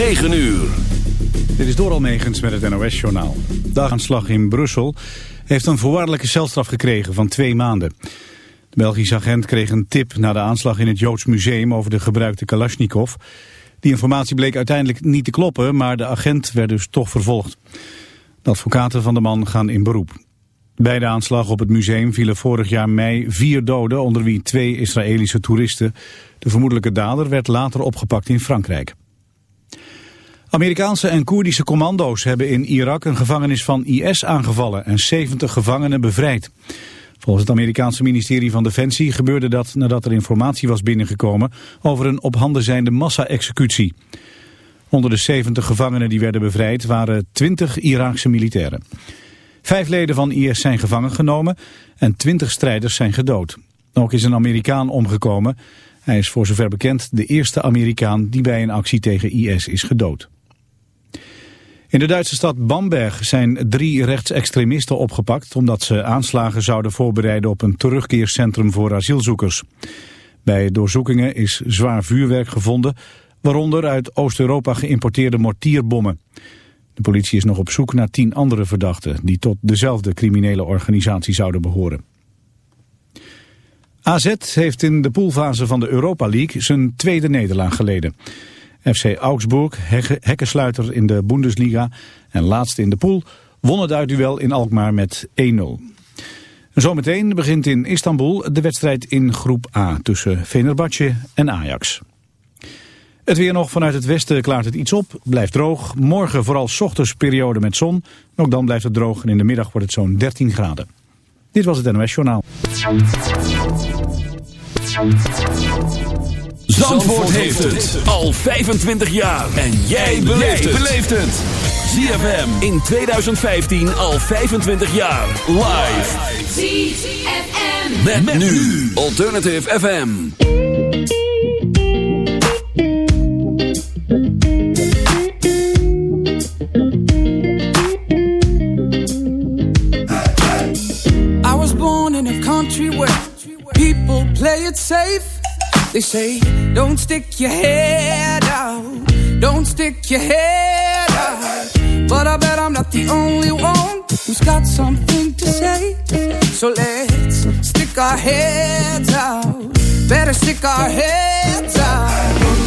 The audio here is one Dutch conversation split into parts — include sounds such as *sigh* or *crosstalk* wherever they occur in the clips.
9 uur. Dit is door Almegens met het NOS-journaal. De in Brussel heeft een voorwaardelijke celstraf gekregen van twee maanden. De Belgische agent kreeg een tip na de aanslag in het Joods Museum over de gebruikte Kalashnikov. Die informatie bleek uiteindelijk niet te kloppen, maar de agent werd dus toch vervolgd. De advocaten van de man gaan in beroep. Bij de aanslag op het museum vielen vorig jaar mei vier doden, onder wie twee Israëlische toeristen. De vermoedelijke dader werd later opgepakt in Frankrijk. Amerikaanse en Koerdische commando's hebben in Irak een gevangenis van IS aangevallen en 70 gevangenen bevrijd. Volgens het Amerikaanse ministerie van Defensie gebeurde dat nadat er informatie was binnengekomen over een op handen zijnde massa-executie. Onder de 70 gevangenen die werden bevrijd waren 20 Iraakse militairen. Vijf leden van IS zijn gevangen genomen en 20 strijders zijn gedood. Ook is een Amerikaan omgekomen. Hij is voor zover bekend de eerste Amerikaan die bij een actie tegen IS is gedood. In de Duitse stad Bamberg zijn drie rechtsextremisten opgepakt... omdat ze aanslagen zouden voorbereiden op een terugkeercentrum voor asielzoekers. Bij doorzoekingen is zwaar vuurwerk gevonden... waaronder uit Oost-Europa geïmporteerde mortierbommen. De politie is nog op zoek naar tien andere verdachten... die tot dezelfde criminele organisatie zouden behoren. AZ heeft in de poolfase van de Europa League zijn tweede nederlaag geleden... FC Augsburg, hekkensluiter in de Bundesliga en laatste in de pool, won het duel in Alkmaar met 1-0. Zometeen begint in Istanbul de wedstrijd in groep A tussen Fenerbahce en Ajax. Het weer nog vanuit het westen klaart het iets op, blijft droog. Morgen vooral ochtends periode met zon. Ook dan blijft het droog en in de middag wordt het zo'n 13 graden. Dit was het NOS Journaal. Zandvoort, heeft het al 25 jaar. En jij beleeft het. ZFM in 2015 al 25 jaar. Live. ZFM. Met, met nu Alternative FM. I was born in a country where people play it safe. Say, don't stick your head out. Don't stick your head out. But I bet I'm not the only one who's got something to say. So let's stick our heads out. Better stick our heads out.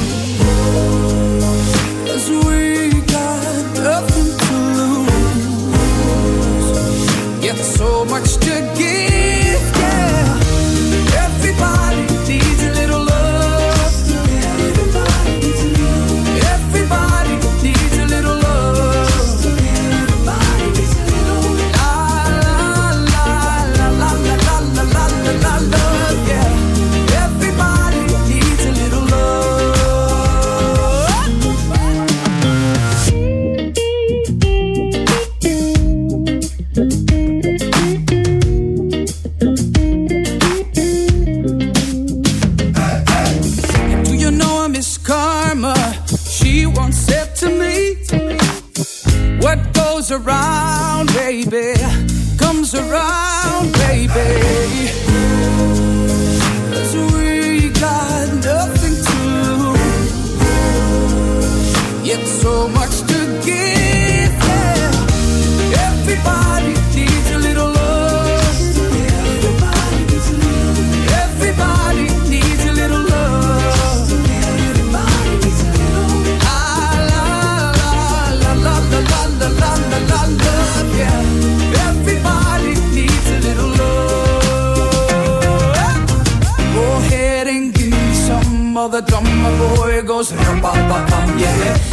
The drummer boy goes rum bum bum bum yeah.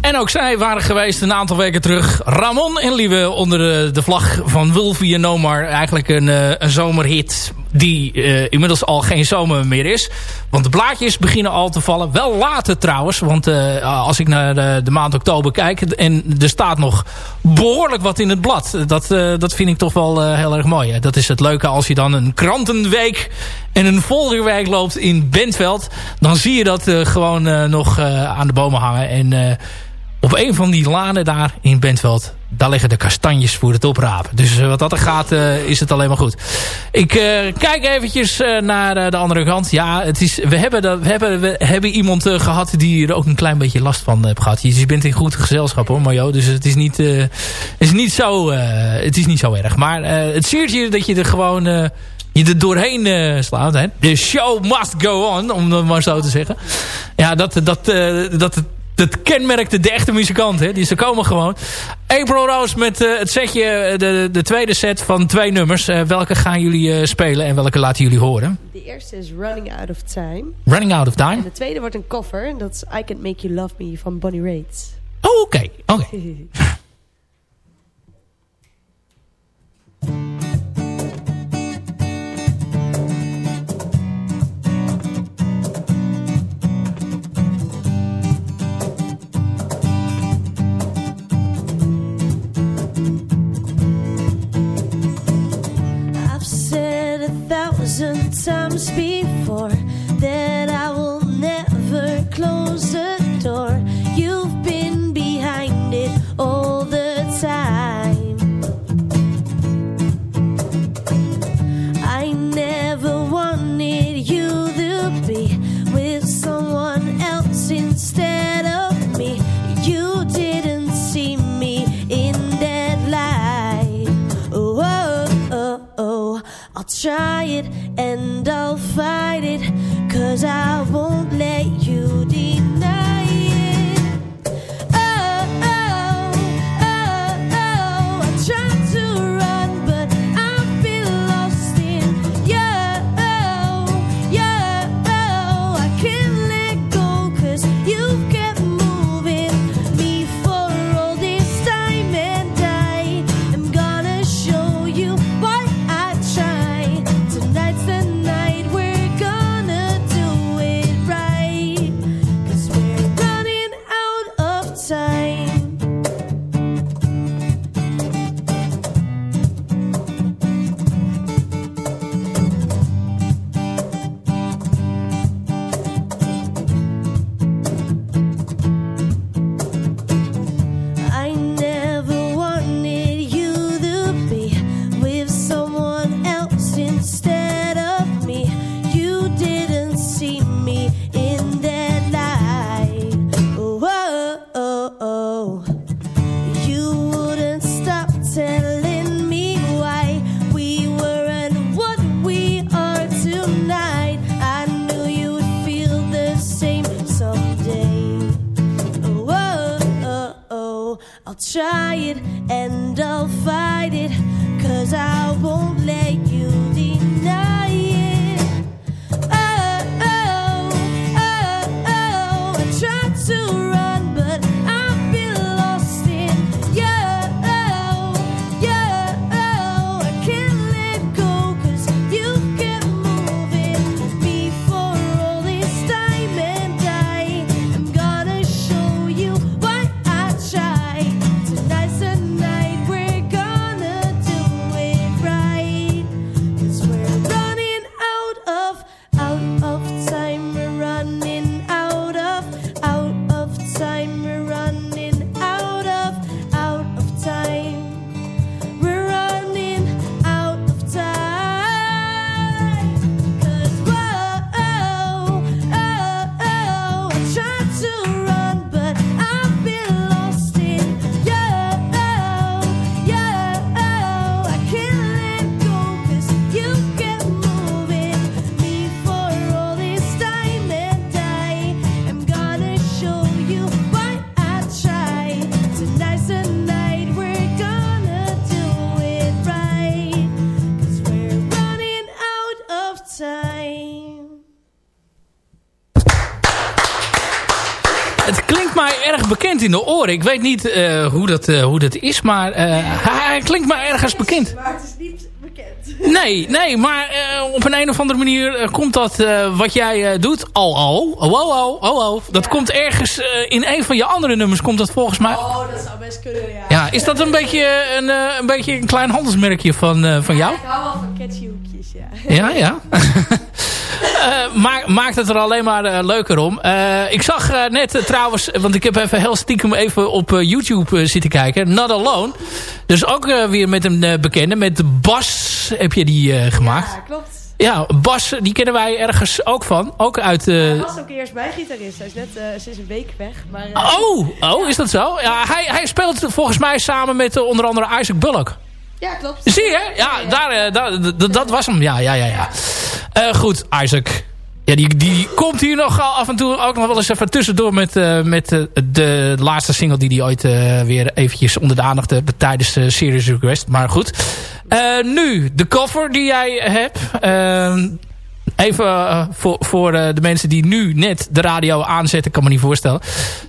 En ook zij waren geweest een aantal weken terug. Ramon en Lieve onder de, vlag van Wolfie en Nomar. Eigenlijk een, uh, een zomerhit die uh, inmiddels al geen zomer meer is. Want de blaadjes beginnen al te vallen. Wel later trouwens. Want uh, als ik naar de, de, maand oktober kijk... en er staat nog behoorlijk wat in het blad. Dat, uh, dat vind ik toch wel heel erg mooi. Dat is het leuke als je dan een krantenweek... en een volgende loopt in Bentveld... dan zie je dat gewoon nog aan de bomen hangen. En op een van die lanen daar in Bentveld... daar liggen de kastanjes voor het oprapen. Dus wat dat er gaat, uh, is het alleen maar goed. Ik uh, kijk eventjes naar de andere kant. Ja, het is, we, hebben we, hebben, we hebben iemand gehad die er ook een klein beetje last van heeft gehad. Je, bent in goed gezelschap hoor, Mario. Dus het is niet, is niet, zo, het is niet zo erg. Maar het siert je dat je er gewoon je er doorheen slaat. Hè? The show must go on, om het maar zo te zeggen. Ja, dat, dat, dat, dat kenmerkte de echte muzikant. Hè? Die ze komen gewoon. April Rose met uh, het setje, eh, de, de tweede set van twee nummers. Uh, welke gaan jullie uh, spelen en welke laten jullie horen? De eerste is Running Out of Time. Running Out of Time. En de tweede wordt een cover. En dat is I Can't Make You Love Me van Bonnie Raitt. Oh, oké. Okay. oké. Okay. *laughs* *laughs* thousand times before that I will never close the door. You've been behind it all the time. I never wanted you to be with someone else instead of me. You didn't see me in that light. Oh, oh, oh, oh. I'll try it and I'll fight it, cause I won't let you deny Ik weet niet uh, hoe, dat, uh, hoe dat is, maar uh, hij klinkt mij ergens bekend. Maar het is niet bekend. Nee, nee, maar op een, een of andere manier komt dat wat jij doet. Al, al, oh, oh, oh, oh, oh. Dat ja. komt ergens in een van je andere nummers, komt dat volgens mij. Oh, dat zou best kunnen, ja. Ja, is dat een beetje een, een, beetje een klein handelsmerkje van, van jou? Ja, ik hou wel van catchy hoekjes, ja. Ja, ja. *laughs* Uh, maakt, maakt het er alleen maar uh, leuker om. Uh, ik zag net trouwens, want ik heb even heel stiekem even op YouTube zitten kijken. Not Alone. Dus ook weer met een bekende. Met Bas heb je die gemaakt. Ja, klopt. Ja, Bas, die kennen wij ergens ook van. Ook uit... Hij was ook eerst bij gitarist. Hij is net sinds een week weg. Maar, oh, oh, is dat zo? Ja, hij, hij speelt volgens mij samen met onder andere Isaac Bullock. Ja, klopt. Zie je? Ja, daar, daar, dat was hem. Ja, ja, ja. ja. Uh, goed, Isaac. Ja, die, die komt hier nog af en toe ook nog wel eens even tussendoor met, uh, met uh, de laatste single die hij ooit weer eventjes onder de aandacht hebt tijdens de Series Request. Maar goed. nu, de cover die jij hebt. Ehm, even voor, voor de mensen die nu net de radio aanzetten, kan me niet voorstellen.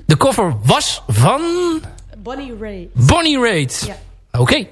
De cover was van... Bonnie Raitt. Bonnie Raitt. Ja. Oké. Okay.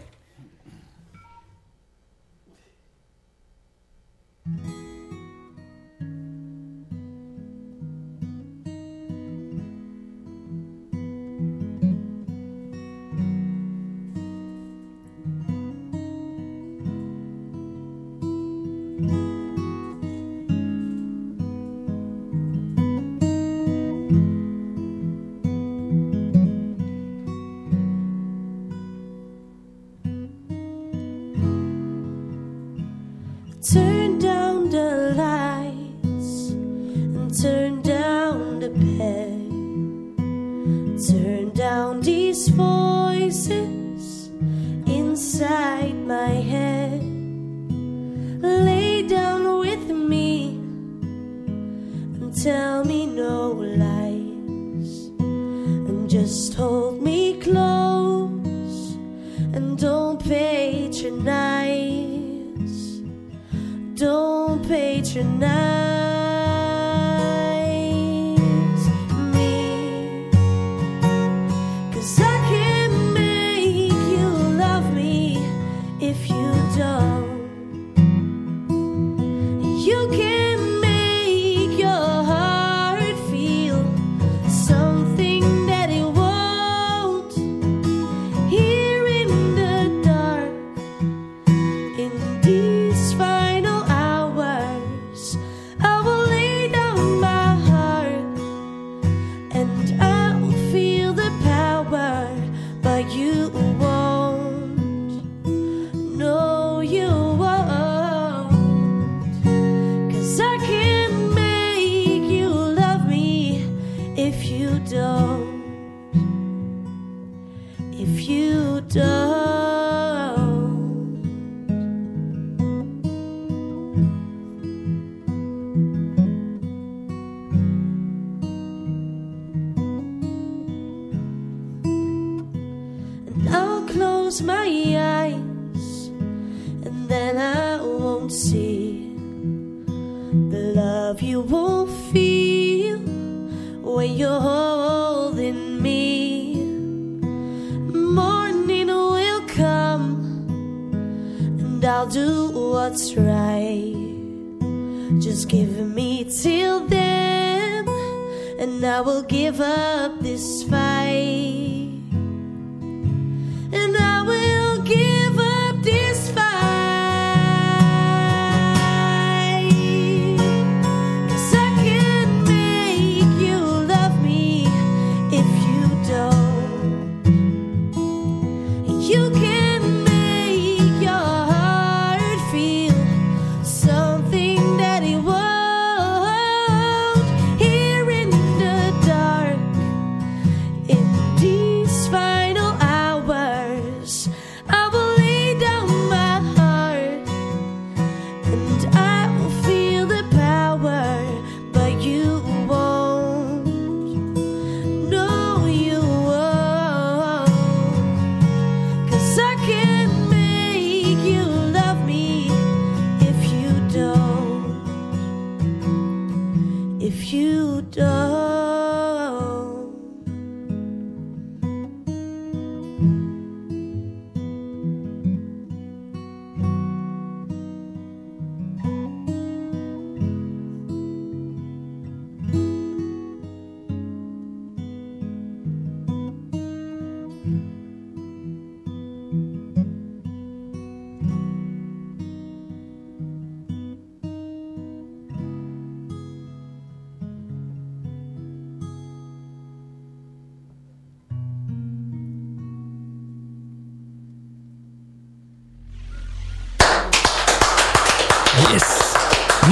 If you don't.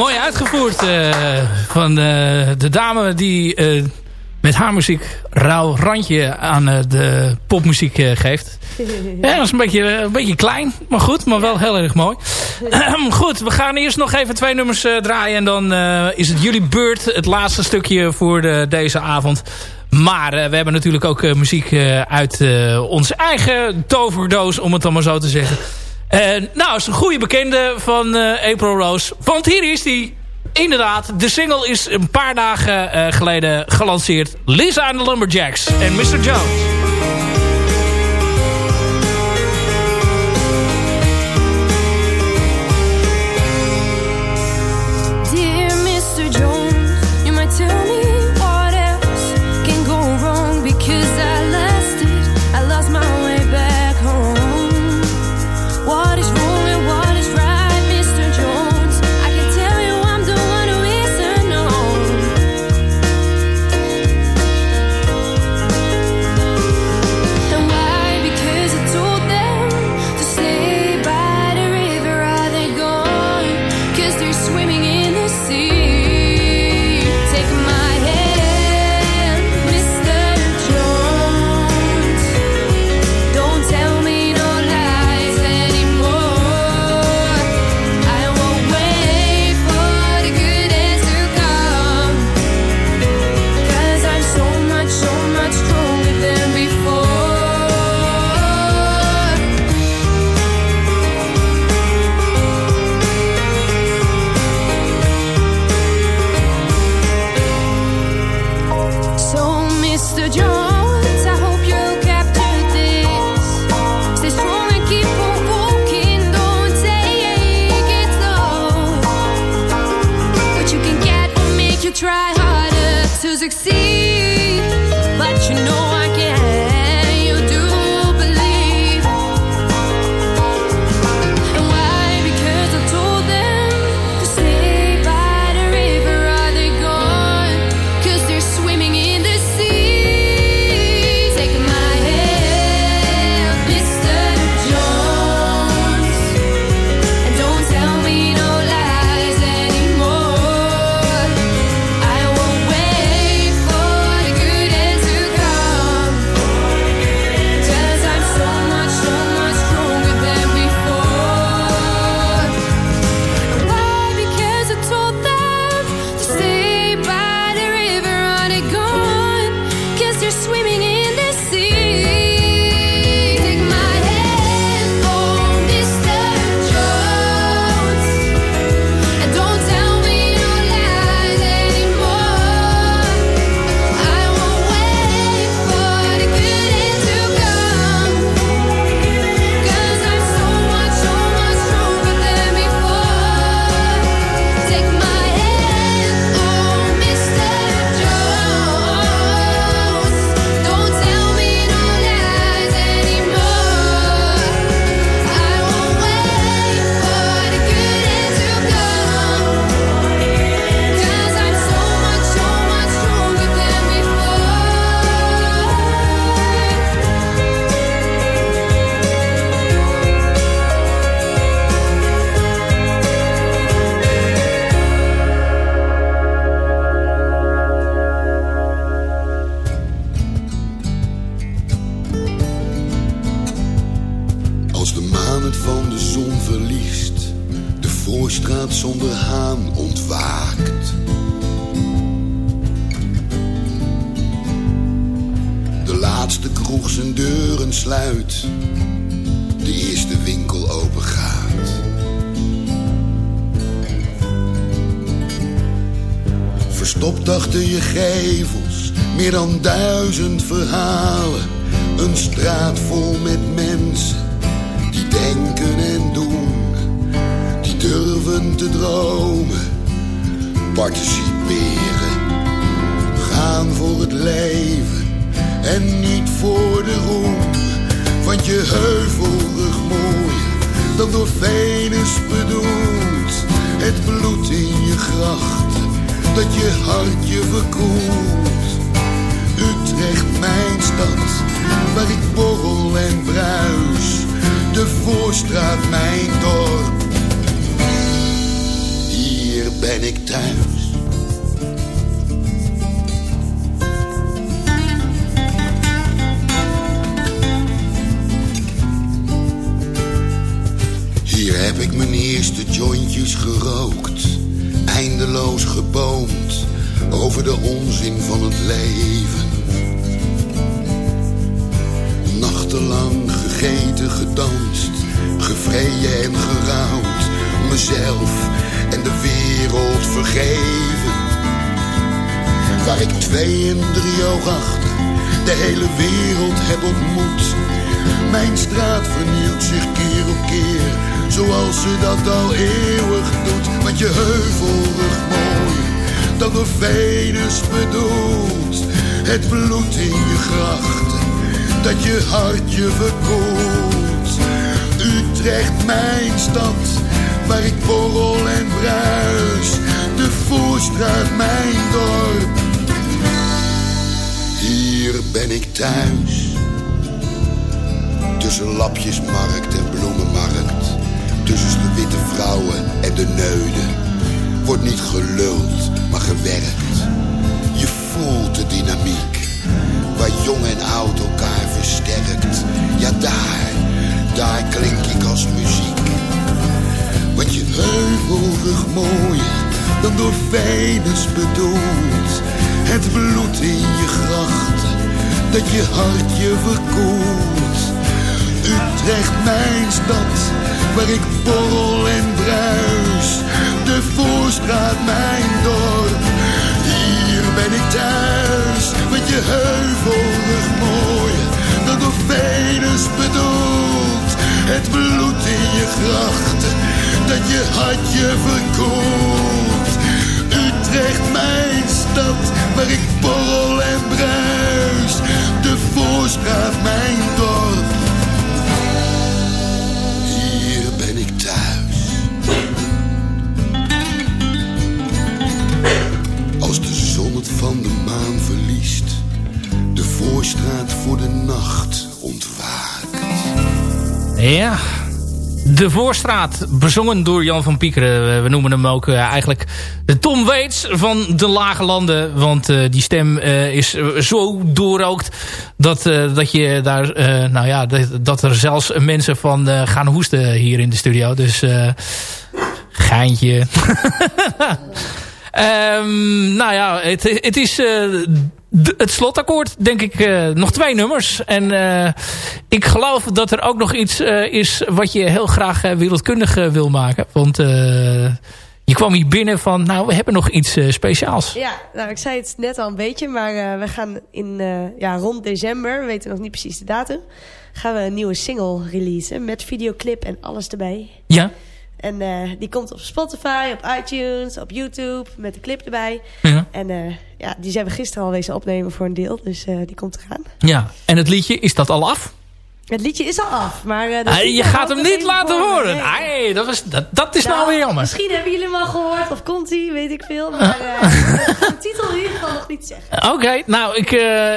Mooi uitgevoerd uh, van uh, de dame die uh, met haar muziek rauw randje aan de popmuziek geeft. *laughs* Ja, dat is een beetje, een beetje klein, maar goed, maar wel heel erg mooi. *clears throat* goed, we gaan eerst nog even twee nummers draaien en dan is het jullie beurt, het laatste stukje voor de, deze avond. Maar we hebben natuurlijk ook muziek uit onze eigen toverdoos, om het dan maar zo te zeggen. Nou, is een goede bekende van April Rose. Want hier is die inderdaad, de single is een paar dagen uh, geleden gelanceerd. Lisa and the Lumberjacks en Mr. Jones. Straat mijn dorp. Hier ben ik thuis. Hier heb ik mijn eerste jointjes gerookt, eindeloos geboomd over de onzin van het leven. Nachtenlang gegeten, gedanst, gevreden en gerouwd, mezelf en de wereld vergeven. Waar ik twee en drie oog achter de hele wereld heb ontmoet. Mijn straat vernieuwt zich keer op keer, zoals ze dat al eeuwig doet. Want je heuvelrug mooi, dat door Venus bedoelt. Het bloed in je grachten, dat je hartje verkoelt. Utrecht, mijn stad, waar ik borrel en bruis. De Voorstraat, mijn dorp. Hier ben ik thuis. Tussen lapjesmarkt en bloemenmarkt. Tussen de witte vrouwen en de neuden. Wordt niet geluld, maar gewerkt. Je voelt de dynamiek. Waar jong en oud elkaar versterkt. Ja, daar, daar klink ik als muziek. Want je heuvelrug mooier dan door Venus bedoeld. Het bloed in je grachten, dat je hart je verkoelt. Utrecht, mijn stad, waar ik borrel en bruis. De Voorstraat, mijn dorp, dat je hart je verkoelt. Utrecht, mijn stad, waar ik borrel en bruis. De Voorstraat, mijn dorp. Hier ben ik thuis. Als de zon het van de maan verliest, de Voorstraat voor de nacht ontwaakt. Ja, de Voorstraat, bezongen door Jan van Piekeren. We noemen hem ook uh, eigenlijk de Tom Waits van de Lage Landen. Want uh, die stem uh, is zo doorrookt dat, dat je daar, nou ja, dat, er zelfs mensen van gaan hoesten hier in de studio. Dus geintje. um, *laughs* nou ja, het, het is het slotakkoord, denk ik, uh, nog twee nummers. En uh, ik geloof dat er ook nog iets uh, is wat je heel graag wereldkundig wil maken. Want je kwam hier binnen van, nou, we hebben nog iets speciaals. Ja, nou, ik zei het net al een beetje, maar we gaan in, ja, rond december, we weten nog niet precies de datum, gaan we een nieuwe single releasen met videoclip en alles erbij. Ja. En uh, die komt op Spotify, op iTunes, op YouTube, met de clip erbij. Ja. En uh, ja, die zijn we gisteren al wezen opnemen voor een deel, dus uh, die komt eraan. Ja, en het liedje, is dat al af? Het liedje is al af, maar... Uh, je gaat hem niet laten horen. Nee. nee, dat, is, dat, dat is nou, nou, weer jammer. Misschien hebben jullie hem al gehoord, of komt hij, weet ik veel. Maar *laughs* de titel in ieder geval nog niet zeggen. Oké, okay, nou, ik,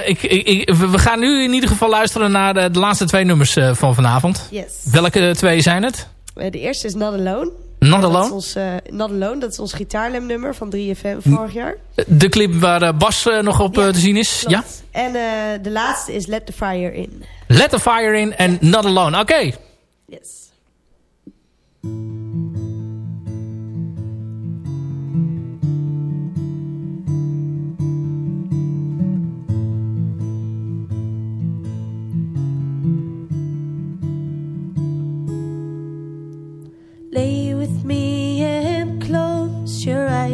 ik, ik, we gaan nu in ieder geval luisteren naar de, de laatste twee nummers van vanavond. Yes. Welke twee zijn het? De eerste is Not Alone. Not Alone? Dat is ons, uh, Not Alone, dat is ons gitaarlemnummer van 3FM vorig jaar. De clip waar uh, Bas nog op ja, te zien is? Klopt. Ja. En de laatste is Let the Fire In. Let the Fire In en Not Alone, oké. Okay. Yes.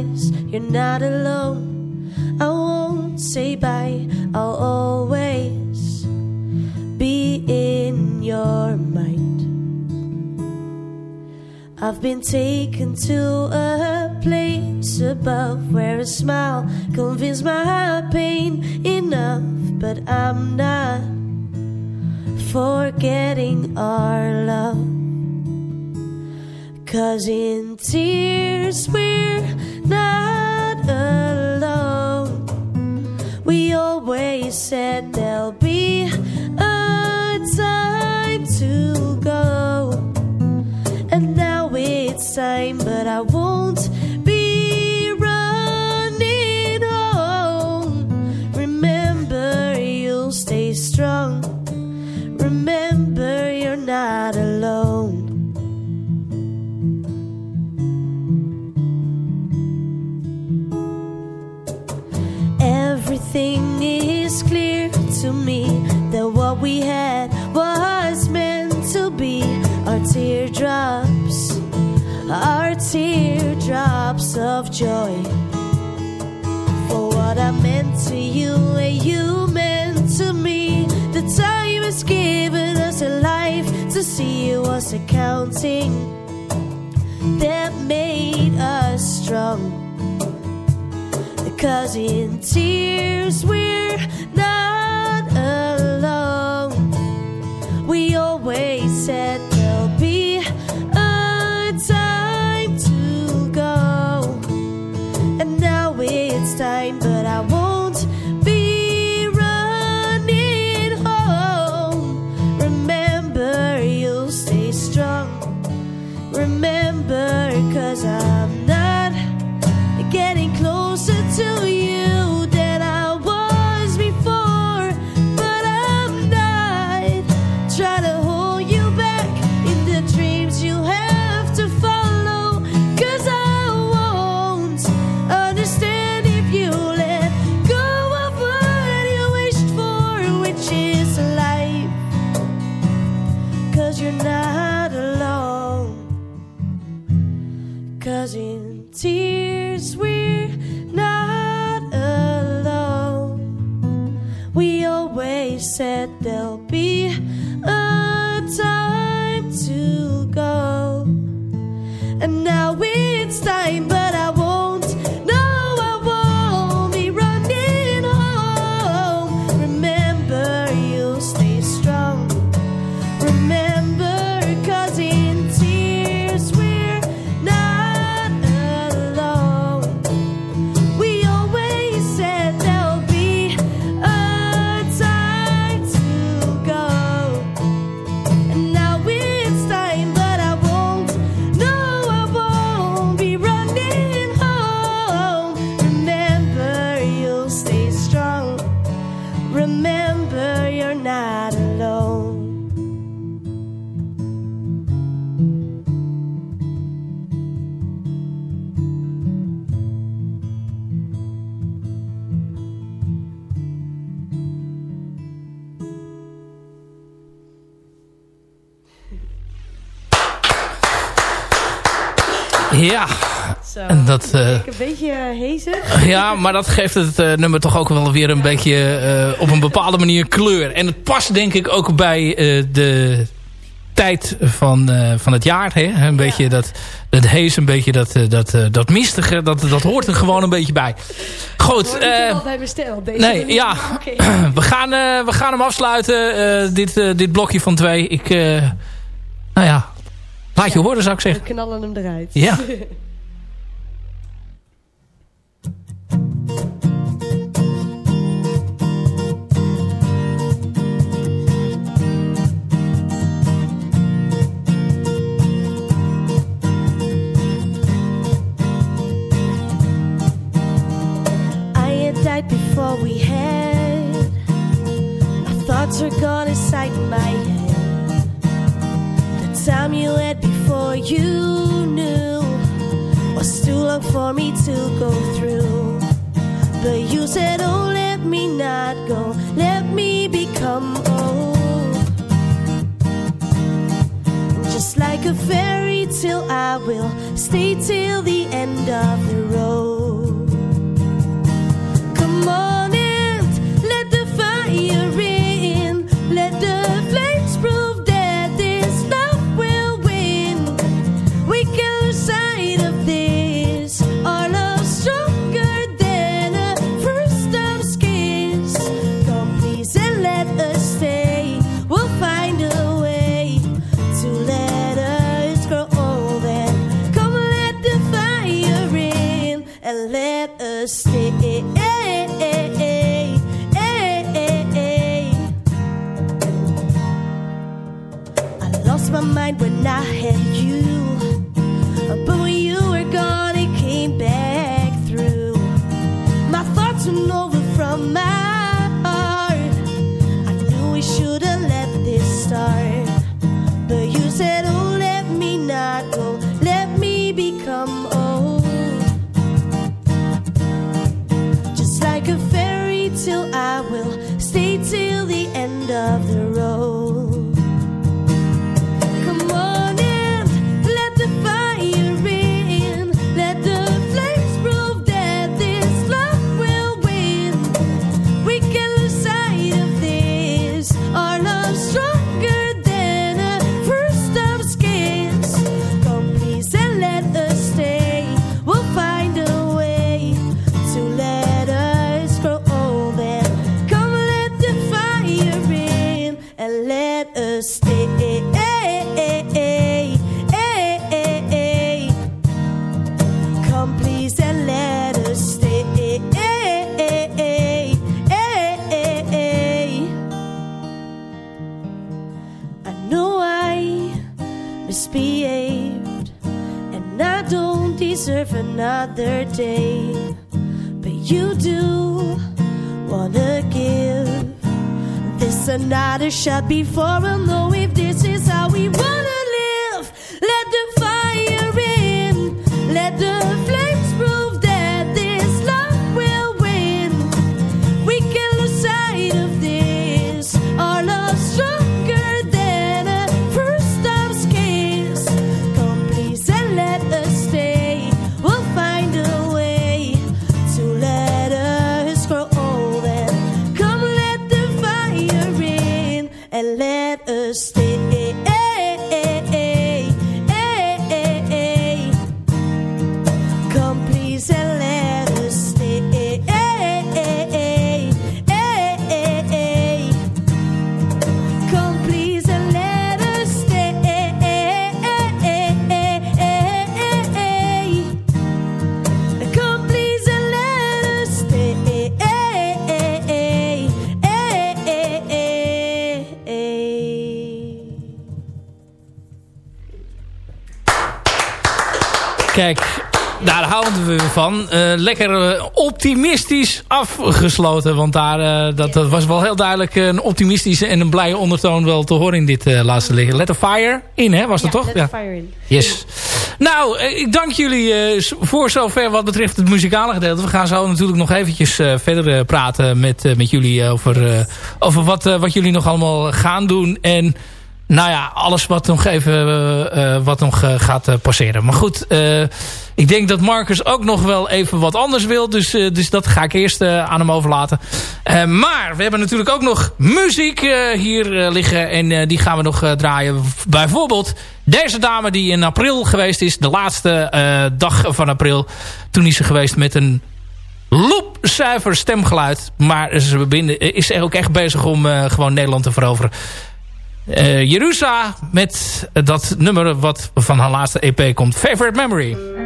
You're not alone. I won't say bye. I'll always be in your mind. I've been taken to a place above where a smile convinces my pain enough, but I'm not forgetting our love. Cause in tears we're not alone. We always said there'll be a time to go. And now it's time, but I won't be running home. Remember, you'll stay strong. Thing is clear to me that what we had was meant to be our teardrops, our teardrops of joy. For what I meant to you and you meant to me, the time has given us a life to see it was accounting that made us strong. Cause in tears we're not alone. We always said dat... eh, een beetje hezig. *laughs* ja, maar dat geeft het eh, nummer toch ook wel weer een beetje eh, op een bepaalde manier kleur. En het past denk ik ook bij eh, de tijd van, eh, van het jaar. Hè? Een beetje dat, dat hees, een beetje dat, eh, dat, eh, dat mistige, dat, dat hoort er gewoon een beetje bij. Goed. Eh, je al bij mijn? Deze nee, ja. *laughs* *clears throat* We, gaan, eh, we gaan hem afsluiten. eh, dit, eh, dit blokje van twee. Ik, eh, nou ja, laat je horen zou ik We zeggen. knallen hem eruit. Ja. *laughs* before we had. My thoughts were gone inside my head. The time you had before you knew was too long for me to go through. But you said, Oh, let me not go. Let me become old. Just like a fairy tale, I will stay till the end of the road. Misbehaved and I don't deserve another day. But you do wanna give this another shot before I know if this Eh, lekker eh, optimistisch afgesloten. Want daar, eh, dat, dat was wel heel duidelijk een optimistische en een blije ondertoon wel te horen in dit laatste liggen. Let the fire in, hè? Was dat toch? Let the fire in. Yes. Nou, ik dank jullie voor zover wat betreft het muzikale gedeelte. We gaan zo natuurlijk nog eventjes verder praten met, met jullie over, over wat, wat jullie nog allemaal gaan doen. En nou ja, alles wat nog even wat nog, gaat passeren. Maar goed, ik denk dat Marcus ook nog wel even wat anders wil. Dus, eh, dus dat ga ik eerst eh, aan hem overlaten. Eh, maar we hebben natuurlijk ook nog muziek hier liggen. En die gaan we nog draaien. Bijvoorbeeld deze dame die in april geweest is. De laatste dag van april. Toen is ze geweest met een loopzuiver stemgeluid. Maar ze is ook echt bezig om gewoon Nederland te veroveren. Eh Jerusa met dat nummer wat van haar laatste EP komt. Favorite Memory.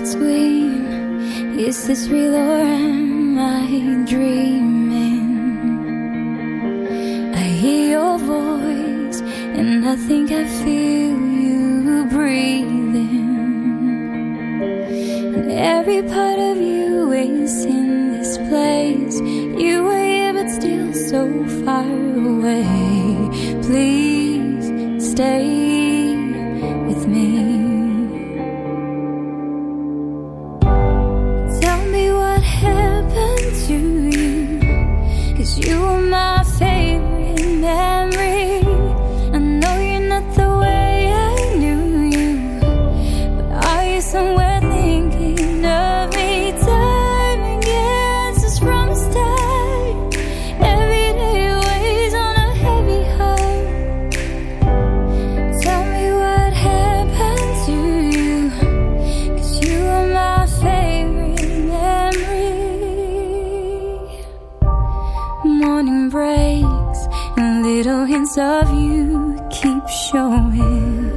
Between, is this real or am I dreaming? I hear your voice and I think I feel you breathing. And every part of you is in this place. You were here but still so far away. Please stay you my of you keep showing.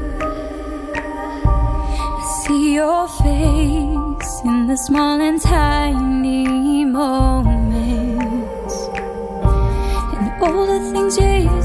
I see your face in the small and tiny moments. And all the things you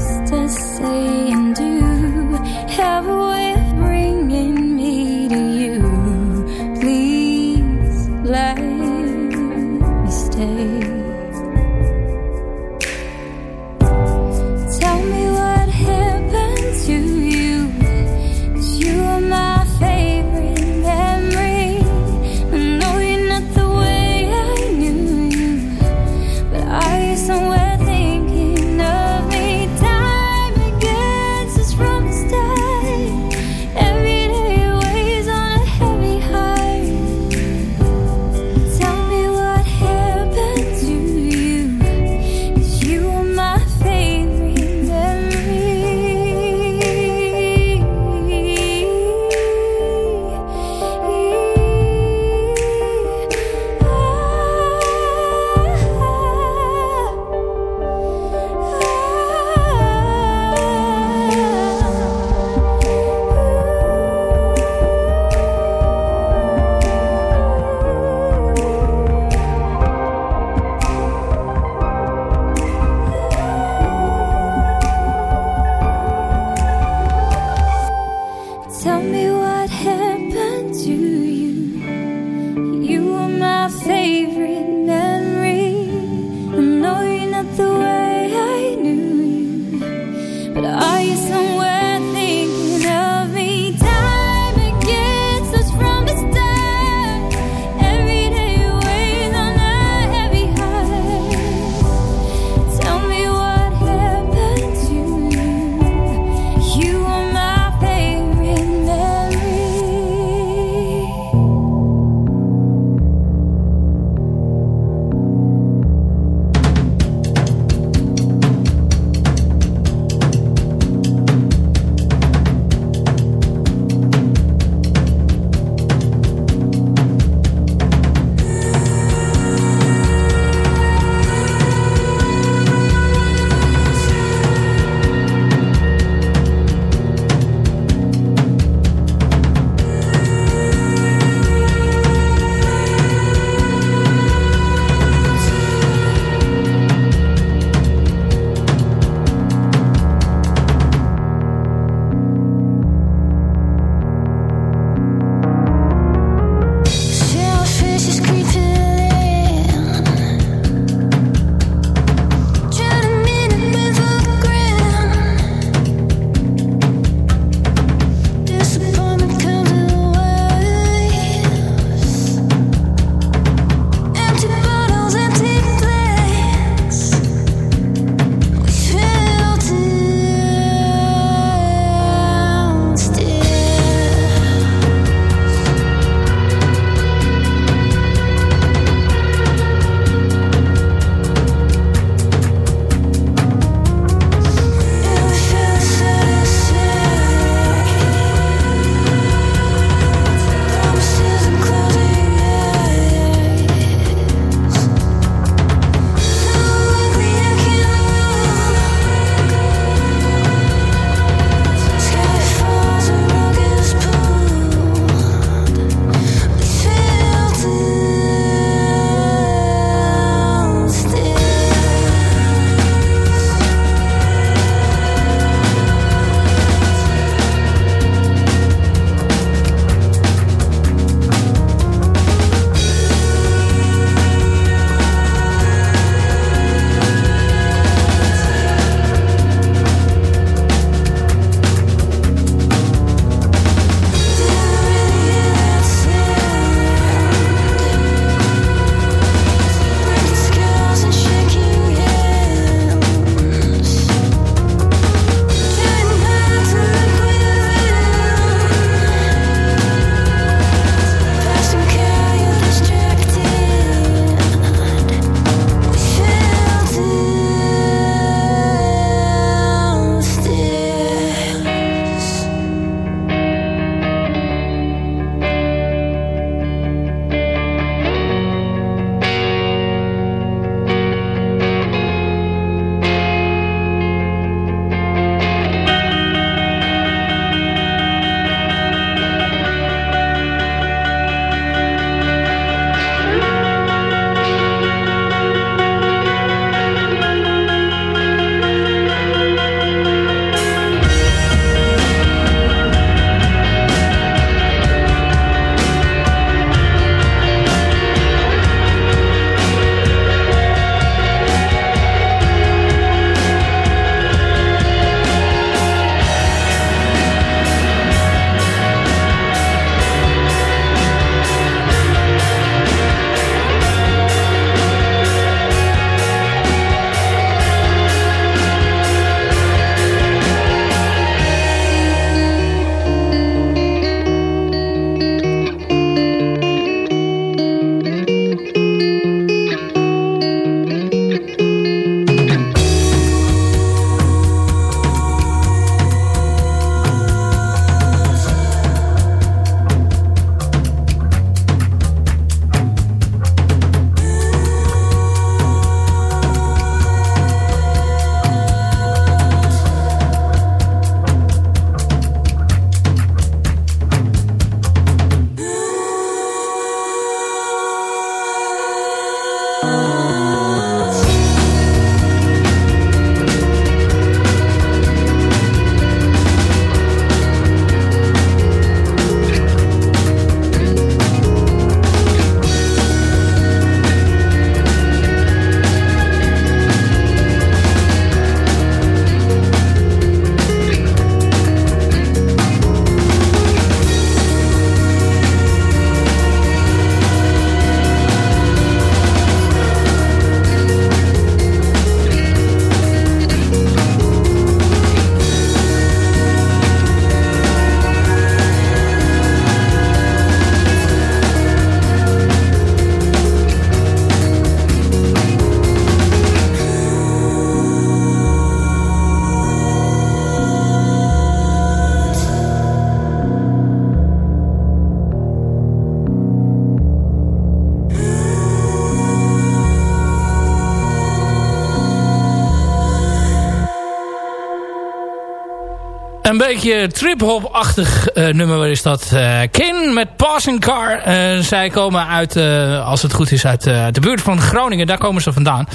een beetje trip-hop-achtig uh, nummer is dat. Uh, Kin met Passing Car. Uh, zij komen uit, als het goed is, uit de buurt van Groningen. Daar komen ze vandaan.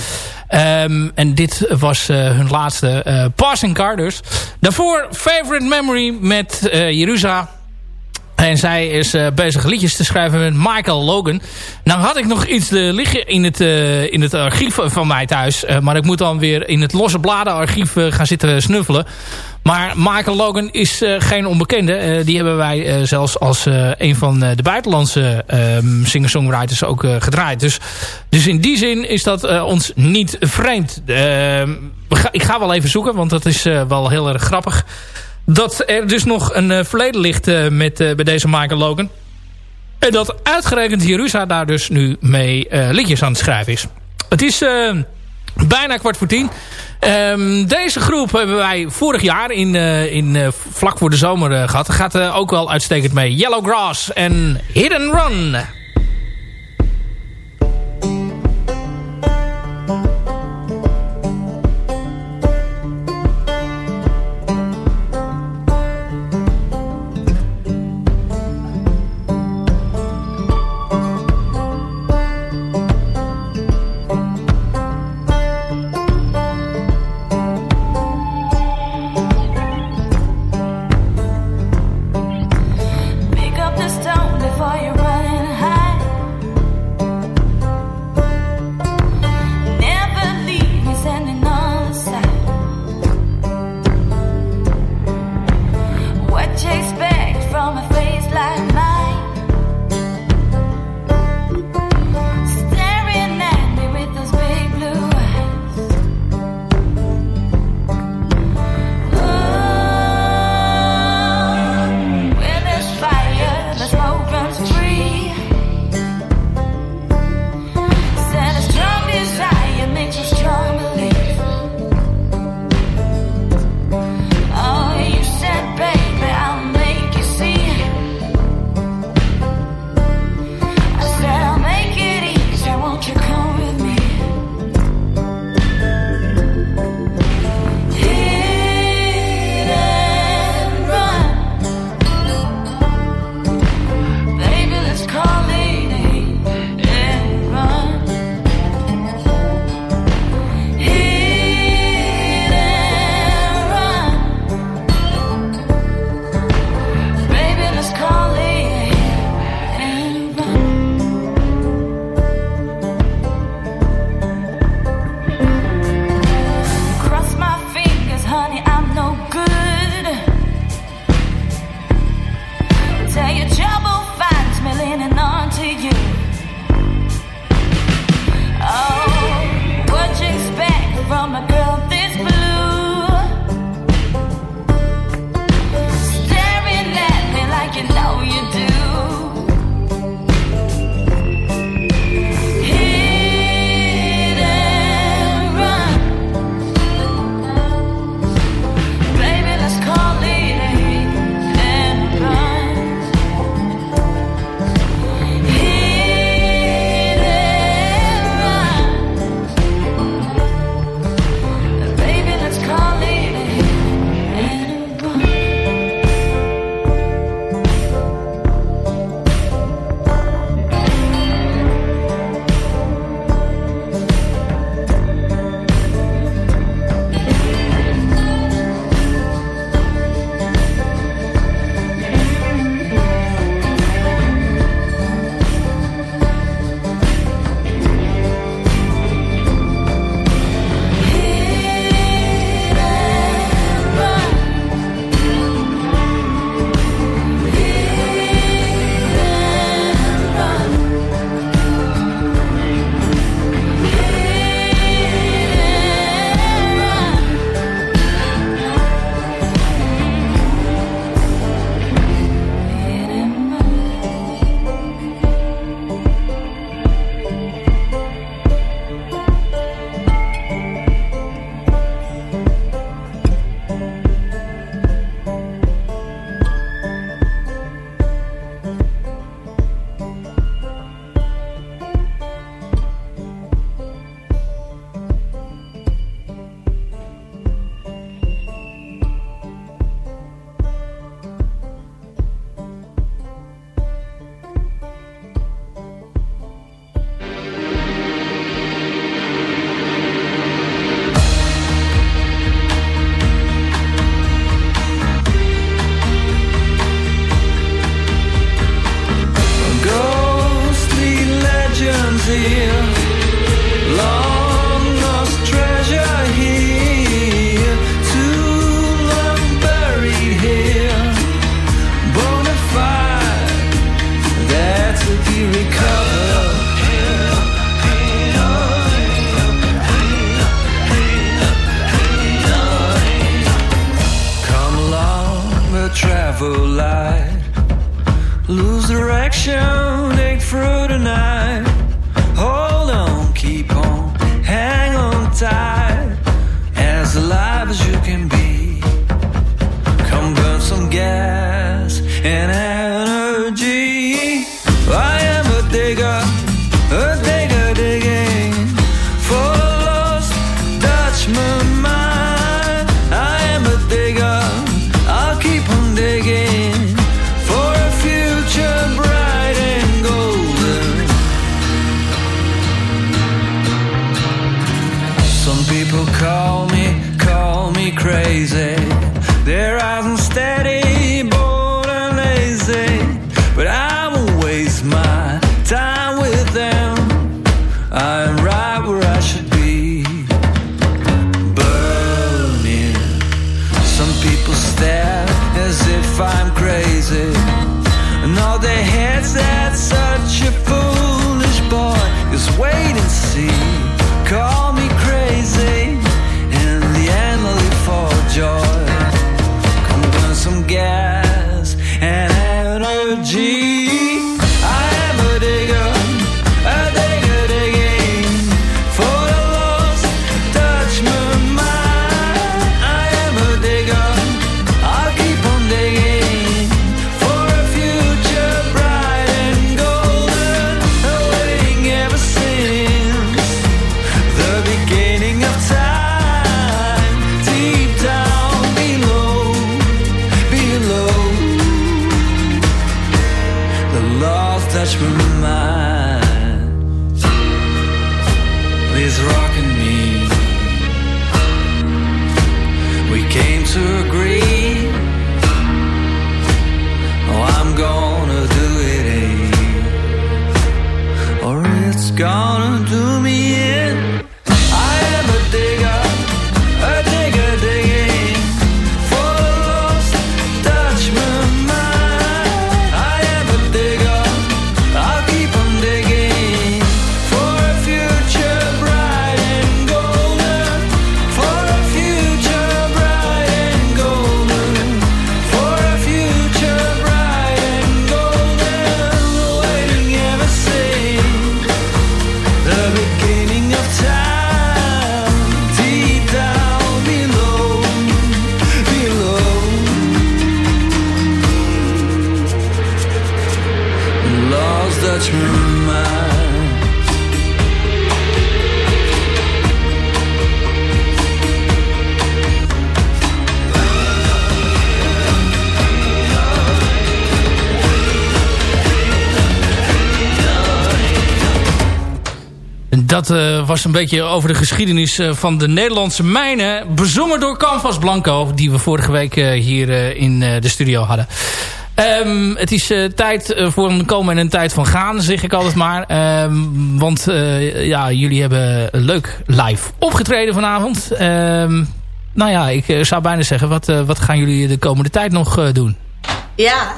Um, en dit was hun laatste Passing Car dus. Daarvoor Favorite Memory met Jeruzalem. En zij is bezig liedjes te schrijven met Michael Logan. Nou had ik nog iets liggen in het, in het archief van mij thuis. maar ik moet dan weer in het losse bladenarchief gaan zitten snuffelen. Maar Michael Logan is geen onbekende. die hebben wij zelfs als een van de buitenlandse ehm, singer-songwriters ook gedraaid. Dus, dus in die zin is dat ons niet vreemd. Ehm, ik ga wel even zoeken, want dat is wel heel erg grappig dat er dus nog een verleden ligt met, bij deze Michael Logan. En dat uitgerekend Jeruzalem daar dus nu mee liedjes aan het schrijven is. Het is bijna kwart voor tien. Um, deze groep hebben wij vorig jaar in, in, vlak voor de zomer gehad. Dat gaat ook wel uitstekend mee. Yellow Grass en Hidden Run. travel. Lose direction, through the night. Hold on, keep on, hang on tight. As alive as you can be. Come burn some gas. Was een beetje over de geschiedenis uh, van de Nederlandse mijnen. Bezongen door Canvas Blanco. Die we vorige week uh, hier in de studio hadden. Um, het is tijd voor een komen en een tijd van gaan, zeg ik altijd maar. Um, want ja, jullie hebben leuk live opgetreden vanavond. Um, nou ja, ik zou bijna zeggen, wat, wat gaan jullie de komende tijd nog doen? Ja,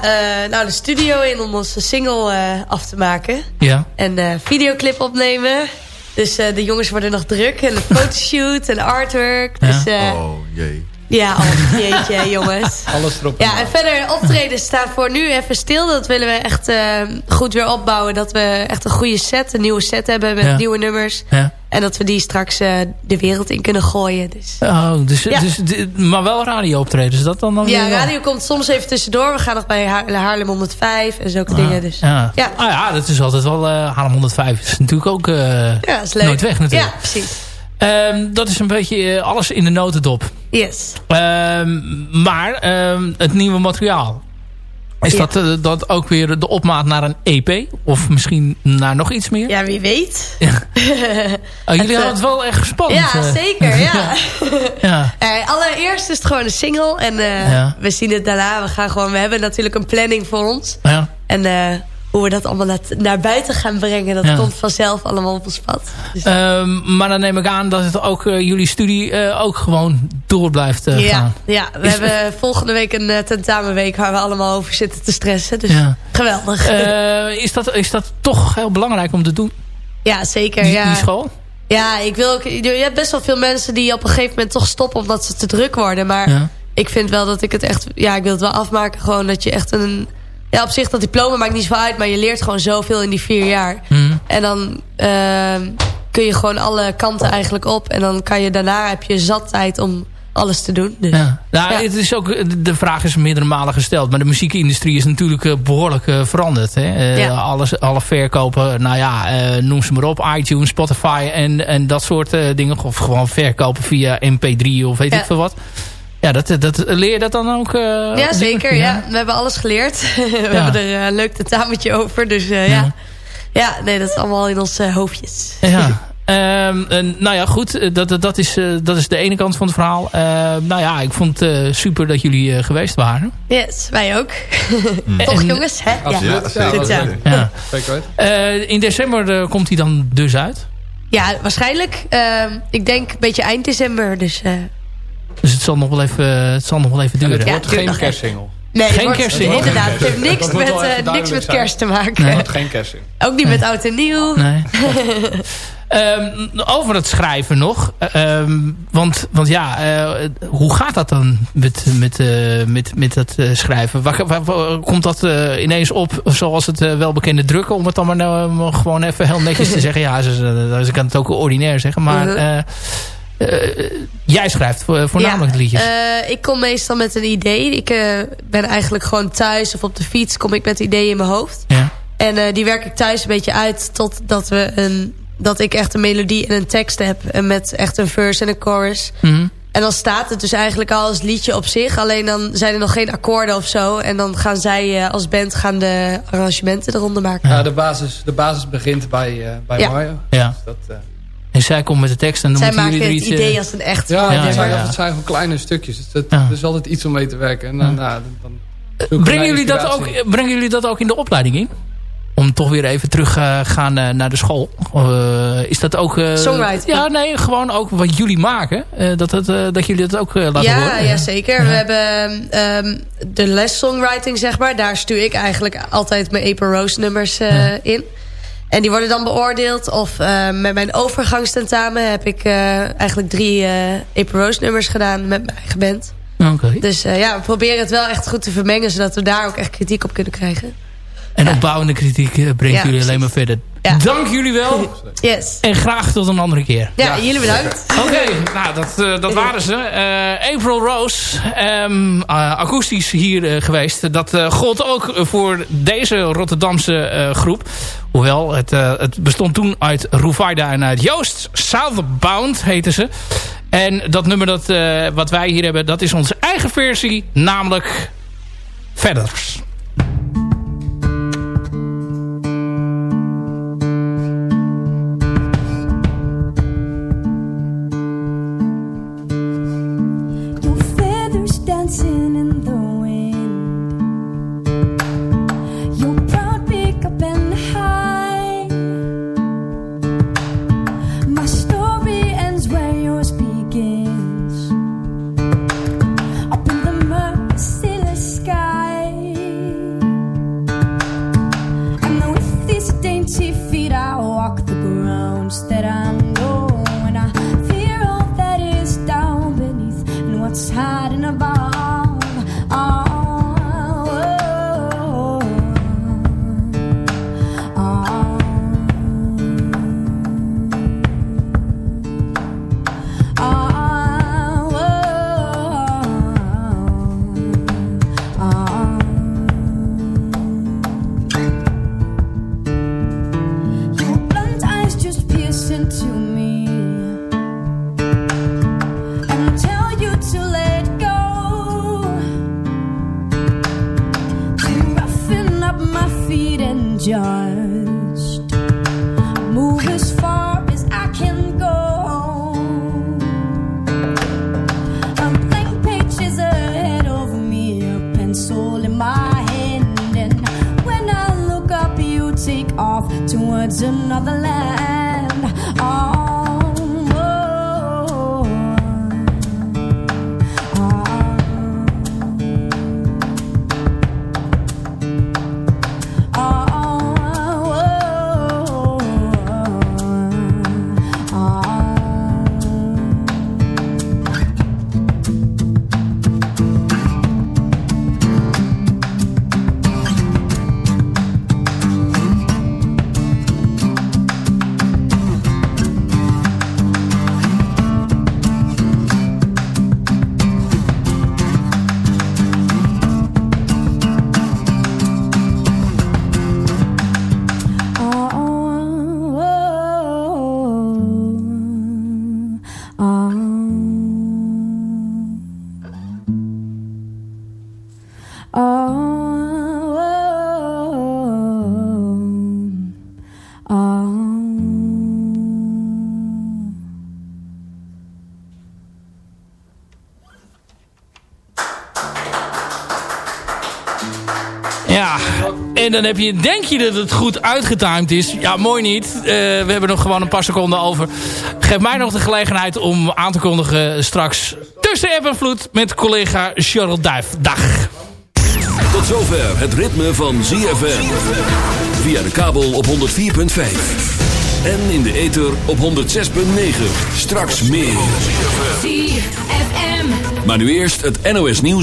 nou de studio in om onze single af te maken. Ja. En videoclip opnemen. Dus uh, de jongens worden nog druk. En de fotoshoot en artwork. Dus, uh, oh, jee. Ja, oh, jeetje, *laughs* jongens. Alles erop. Ja, en verder optreden staan voor nu even stil. Dat willen we echt uh, goed weer opbouwen. Dat we echt een goede set, een nieuwe set hebben met ja. nieuwe nummers. Ja. En dat we die straks uh, de wereld in kunnen gooien. Dus. Oh, dus, ja. dus, maar wel radio is dat dan? dan ja, radio komt soms even tussendoor. We gaan nog bij ha Haarlem 105 en zulke ah, dingen. Dus. Ja. Ja. Ah, ja, dat is altijd wel... Uh, Haarlem 105 is natuurlijk ook ja, is leuk. nooit weg natuurlijk. Ja, precies. Um, dat is een beetje alles in de notendop. Yes. Um, maar um, het nieuwe materiaal. Is ja. dat, uh, dat ook weer de opmaat naar een EP? Of misschien naar nog iets meer? Ja, wie weet. Ja. *laughs* oh, jullie hadden het wel echt spannend. Ja, uh. zeker. Ja. *laughs* ja. *laughs* Uh, allereerst is het gewoon een single. En we zien het daarna. We, gaan gewoon, we hebben natuurlijk een planning voor ons. Ja. En hoe we dat allemaal naar, buiten gaan brengen. Dat Ja. komt vanzelf allemaal op ons pad. Dus, Ehm, maar dan neem ik aan dat het ook eh, jullie studie eh, ook gewoon door blijft eh, ja, gaan. ja, we Is- hebben volgende week een tentamenweek waar we allemaal over zitten te stressen. Dus Ja. geweldig. Is, dat, is dat toch heel belangrijk om te doen, ja, zeker. die, ja. die school? Ja, ik wil ook, je hebt best wel veel mensen die op een gegeven moment toch stoppen omdat ze te druk worden. Maar ik vind wel dat ik het echt, ja, ik wil het wel afmaken. Gewoon dat je echt een, ja, op zich dat diploma maakt niet zoveel uit, maar je leert gewoon zoveel in die vier jaar. Mhm. En dan ehm, kun je gewoon alle kanten eigenlijk op. En dan kan je daarna heb je zat tijd om alles te doen. Dus. Ja. Nou, Ja. Het is ook, de vraag is meerdere malen gesteld. Maar de muziekindustrie is natuurlijk eh, behoorlijk eh, veranderd. Hè? Ja. alles, alle verkopen, nou ja, noem ze maar op. iTunes, Spotify en, en dat soort dingen. Of gewoon verkopen via MP3 of weet ik veel wat. Ja, dat, dat, leer je dat dan ook? eh, Ja, zeker. Ja. We hebben alles geleerd. *laughs* we Ja. hebben er eh, een leuk tentametje over. Dus eh, Ja. ja. ja. nee, dat is allemaal in onze hoofdjes. Ja. *laughs* Ehm, en, nou ja, goed. eh, Dat, dat, dat, is, eh, dat is de ene kant van het verhaal. Ehm, nou ja, ik vond het eh, super dat jullie eh, geweest waren. Yes, wij ook. *laughs* Toch jongens, hè? Absoluut. Ja, Ja, absoluut. Eh, in december eh, komt hij dan dus uit. ja waarschijnlijk. Ehm, ik denk een beetje eind december. Dus eh, Dus het zal nog wel even, het zal nog wel even En het duren. wordt geen kerstsingle. nee, Geen het wordt- kerstsingle? Inderdaad, het heeft niks Dat met, eh, niks met zijn. kerst te maken. Het wordt geen kerstsingle. *laughs* Ook niet met oud en nieuw. Nee. *laughs* Ehm, over het schrijven nog. Ehm, want, want ja, eh, hoe gaat dat dan met, met, eh, met, met dat eh, schrijven? Waar, waar- waar- komt dat eh, ineens op zoals het eh, welbekende drukken? Om het dan maar nou, gewoon even heel netjes te zeggen. Ja, ze, ze, ze kan het ook ordinair zeggen. Maar Mhm. Eh, eh, jij schrijft vo- voornamelijk Ja, liedjes. eh, ik kom meestal met een idee. Ik eh, ben eigenlijk gewoon thuis of op de fiets kom ik met ideeën in mijn hoofd. ja. En eh, die werk ik thuis een beetje uit totdat we een, dat ik echt een melodie en een tekst heb. En met echt een verse en een chorus. Mhm. En dan staat het dus eigenlijk al als liedje op zich. Alleen dan zijn er nog geen akkoorden of zo. En dan gaan zij eh, als band gaan de arrangementen eronder maken. Ja, de basis, de basis begint bij, eh bij Ja. Mario. ja. Dat, eh, En zij komt met de tekst en dan zij moeten maken jullie het er iets... eh, idee als een echt ja, Ja, het, zijn, ja, ja. het zijn gewoon kleine stukjes. Dus het, Ja. Er is altijd iets om mee te werken. En dan, Brengen jullie, dat ook, brengen jullie dat ook in de opleiding in? Om toch weer even terug te gaan eh, naar de school. Eh, is dat ook... eh, Songwriting. Ja, nee, gewoon ook wat jullie maken. eh, dat, het, eh, dat jullie dat ook laten ja, horen. ja, zeker. We hebben ehm, de les songwriting, zeg maar. Daar stuur ik eigenlijk altijd mijn April Rose nummers eh, Ja. in. En die worden dan beoordeeld. Of eh, met mijn overgangstentamen heb ik eh, eigenlijk drie eh April Rose nummers gedaan met mijn eigen band. Oké. Dus ja, we proberen het wel echt goed te vermengen... zodat we daar ook echt kritiek op kunnen krijgen. En opbouwende kritiek brengt Ja, jullie alleen maar verder. Ja. Dank jullie wel. Yes. En graag tot een andere keer. Ja, jullie bedankt. Oké, nou dat, dat waren ze. April Rose, ehm, eh, akoestisch hier geweest. Dat gold ook voor deze Rotterdamse groep. Hoewel, het, eh, het bestond toen uit Ruvaida en uit Joost. Southbound heette ze. En dat nummer dat, eh, wat wij hier hebben, dat is onze eigen versie. Namelijk Feathers. Dan heb je, denk je dat het goed uitgetimed is. Ja, mooi niet. Eh, we hebben nog gewoon een paar seconden over. Geef mij nog de gelegenheid om aan te kondigen straks tussen App en Vloed met collega Cheryl Duif. Dag. Tot zover het ritme van ZFM. Via de kabel op 104.5. En in de ether op 106.9. Straks meer. ZFM. Maar nu eerst het NOS nieuws.